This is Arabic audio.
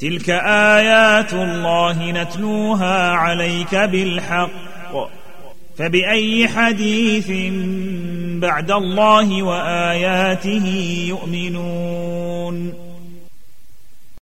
تلك ايات الله نتلوها عليك بالحق فباي حديث بعد الله واياته يؤمنون